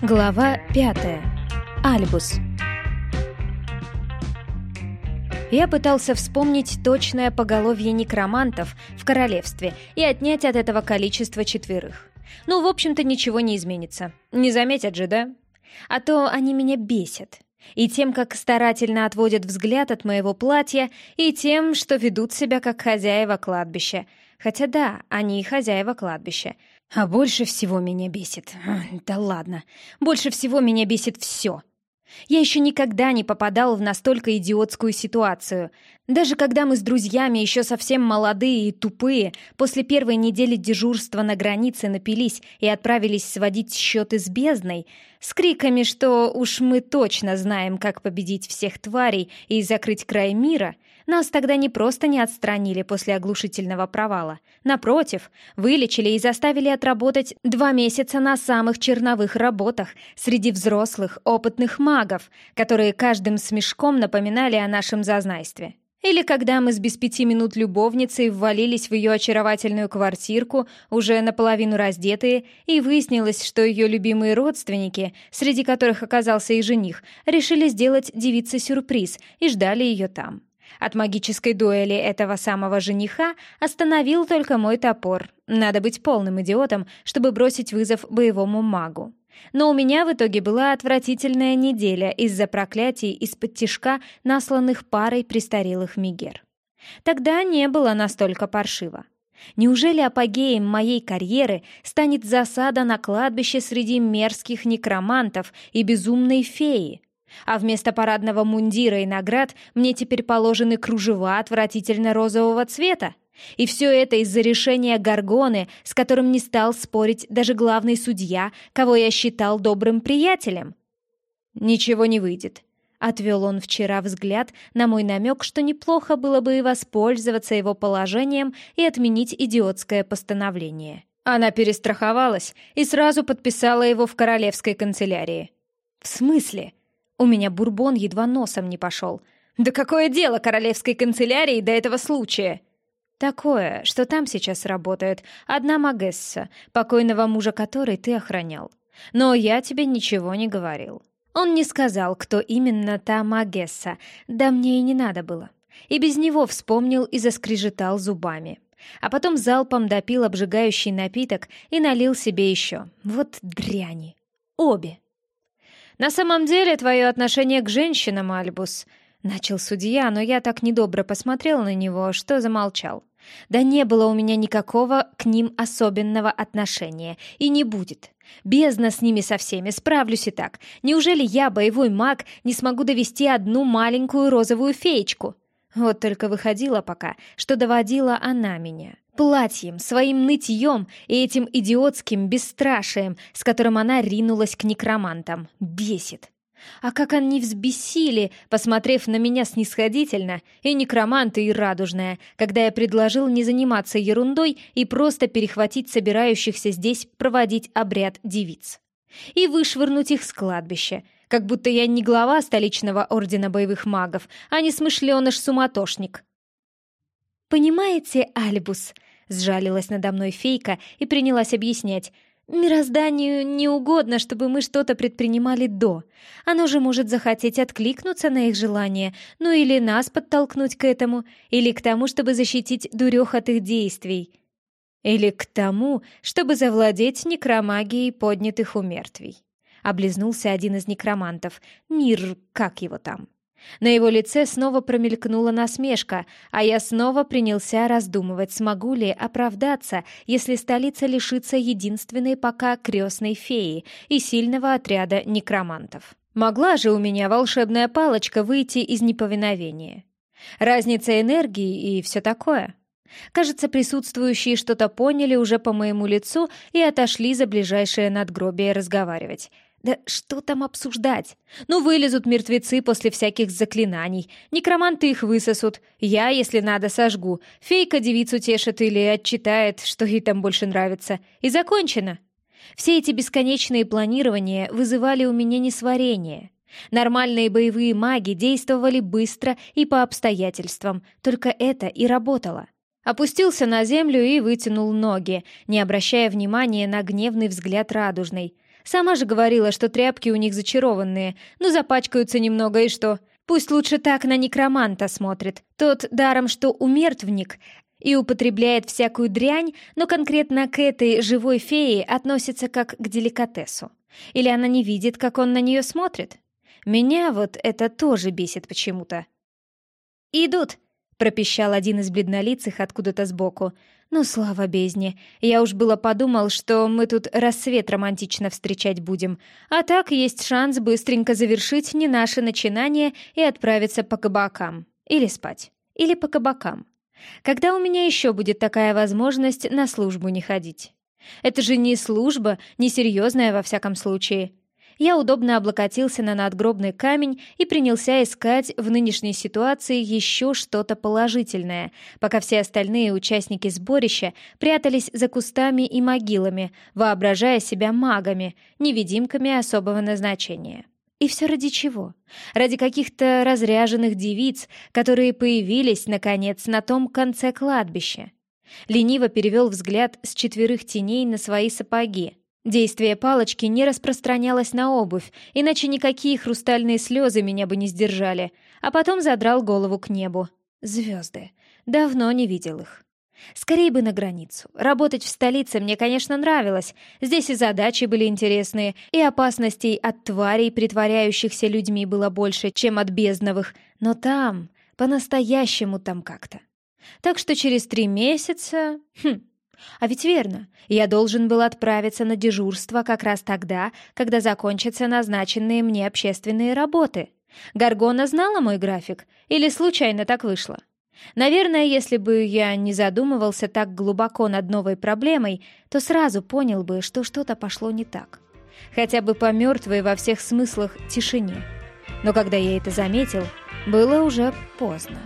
Глава пятая. Альбус. Я пытался вспомнить точное поголовье некромантов в королевстве и отнять от этого количество четверых. Ну, в общем-то, ничего не изменится. Не заметят же, да? А то они меня бесят. И тем, как старательно отводят взгляд от моего платья, и тем, что ведут себя как хозяева кладбища. Хотя да, они и хозяева кладбища. А больше всего меня бесит... Да ладно. Больше всего меня бесит все. Я еще никогда не попадал в настолько идиотскую ситуацию. Даже когда мы с друзьями, еще совсем молодые и тупые, после первой недели дежурства на границе напились и отправились сводить счеты с бездной, с криками, что уж мы точно знаем, как победить всех тварей и закрыть край мира — нас тогда не просто не отстранили после оглушительного провала. Напротив, вылечили и заставили отработать два месяца на самых черновых работах среди взрослых, опытных магов, которые каждым смешком напоминали о нашем зазнайстве. Или когда мы с без пяти минут любовницей ввалились в ее очаровательную квартирку, уже наполовину раздетые, и выяснилось, что ее любимые родственники, среди которых оказался и жених, решили сделать девице сюрприз и ждали ее там. От магической дуэли этого самого жениха остановил только мой топор. Надо быть полным идиотом, чтобы бросить вызов боевому магу. Но у меня в итоге была отвратительная неделя из-за проклятий из-под тишка, насланных парой престарелых мигер. Тогда не было настолько паршиво. Неужели апогеем моей карьеры станет засада на кладбище среди мерзких некромантов и безумной феи? А вместо парадного мундира и наград мне теперь положены кружева отвратительно-розового цвета. И все это из-за решения Гаргоны, с которым не стал спорить даже главный судья, кого я считал добрым приятелем. «Ничего не выйдет», — отвел он вчера взгляд на мой намек, что неплохо было бы воспользоваться его положением и отменить идиотское постановление. Она перестраховалась и сразу подписала его в королевской канцелярии. «В смысле?» У меня бурбон едва носом не пошел. Да какое дело королевской канцелярии до этого случая? Такое, что там сейчас работает одна Магесса, покойного мужа которой ты охранял. Но я тебе ничего не говорил. Он не сказал, кто именно та Магесса, да мне и не надо было. И без него вспомнил и заскрежетал зубами. А потом залпом допил обжигающий напиток и налил себе еще. Вот дряни. Обе. «На самом деле, твое отношение к женщинам, Альбус...» Начал судья, но я так недобро посмотрел на него, что замолчал. Да не было у меня никакого к ним особенного отношения, и не будет. Бездна с ними со всеми, справлюсь и так. Неужели я, боевой маг, не смогу довести одну маленькую розовую феечку? Вот только выходила пока, что доводила она меня платьем, своим нытьем и этим идиотским бесстрашием, с которым она ринулась к некромантам. Бесит. А как они взбесили, посмотрев на меня снисходительно, и некроманты, и радужная, когда я предложил не заниматься ерундой и просто перехватить собирающихся здесь проводить обряд девиц. И вышвырнуть их с кладбища, как будто я не глава столичного ордена боевых магов, а не смышленыш-суматошник. «Понимаете, Альбус?» Сжалилась надо мной фейка и принялась объяснять. «Мирозданию не угодно, чтобы мы что-то предпринимали до. Оно же может захотеть откликнуться на их желание, ну или нас подтолкнуть к этому, или к тому, чтобы защитить дурех от их действий. Или к тому, чтобы завладеть некромагией поднятых у мертвей». Облизнулся один из некромантов. Мир, как его там? На его лице снова промелькнула насмешка, а я снова принялся раздумывать, смогу ли оправдаться, если столица лишится единственной пока крестной феи и сильного отряда некромантов. Могла же у меня волшебная палочка выйти из неповиновения. Разница энергии и все такое. Кажется, присутствующие что-то поняли уже по моему лицу и отошли за ближайшее надгробие разговаривать — да что там обсуждать? Ну, вылезут мертвецы после всяких заклинаний. Некроманты их высосут. Я, если надо, сожгу. Фейка девицу тешит или отчитает, что ей там больше нравится. И закончено. Все эти бесконечные планирования вызывали у меня несварение. Нормальные боевые маги действовали быстро и по обстоятельствам, только это и работало. Опустился на землю и вытянул ноги, не обращая внимания на гневный взгляд радужной — Сама же говорила, что тряпки у них зачарованные, ну запачкаются немного и что? Пусть лучше так на некроманта смотрит. Тот даром, что умертвник, и употребляет всякую дрянь, но конкретно к этой живой фее относится как к деликатесу. Или она не видит, как он на нее смотрит? Меня вот это тоже бесит почему-то. «Идут!» — пропищал один из бледнолицых откуда-то сбоку. «Ну, слава бездне! Я уж было подумал, что мы тут рассвет романтично встречать будем. А так есть шанс быстренько завершить не наше начинание и отправиться по кабакам. Или спать. Или по кабакам. Когда у меня еще будет такая возможность на службу не ходить? Это же не служба, не серьезная во всяком случае. Я удобно облокотился на надгробный камень и принялся искать в нынешней ситуации еще что-то положительное, пока все остальные участники сборища прятались за кустами и могилами, воображая себя магами, невидимками особого назначения. И все ради чего? Ради каких-то разряженных девиц, которые появились, наконец, на том конце кладбища. Лениво перевел взгляд с четверых теней на свои сапоги. Действие палочки не распространялось на обувь, иначе никакие хрустальные слезы меня бы не сдержали, а потом задрал голову к небу. Звезды. Давно не видел их. Скорее бы на границу. Работать в столице мне, конечно, нравилось. Здесь и задачи были интересные, и опасностей от тварей, притворяющихся людьми, было больше, чем от бездновых. Но там, по-настоящему там как-то. Так что через три месяца... Хм, а ведь верно, я должен был отправиться на дежурство как раз тогда, когда закончатся назначенные мне общественные работы. Гаргона знала мой график? Или случайно так вышло? Наверное, если бы я не задумывался так глубоко над новой проблемой, то сразу понял бы, что что-то пошло не так. Хотя бы по мертвой во всех смыслах тишине. Но когда я это заметил, было уже поздно.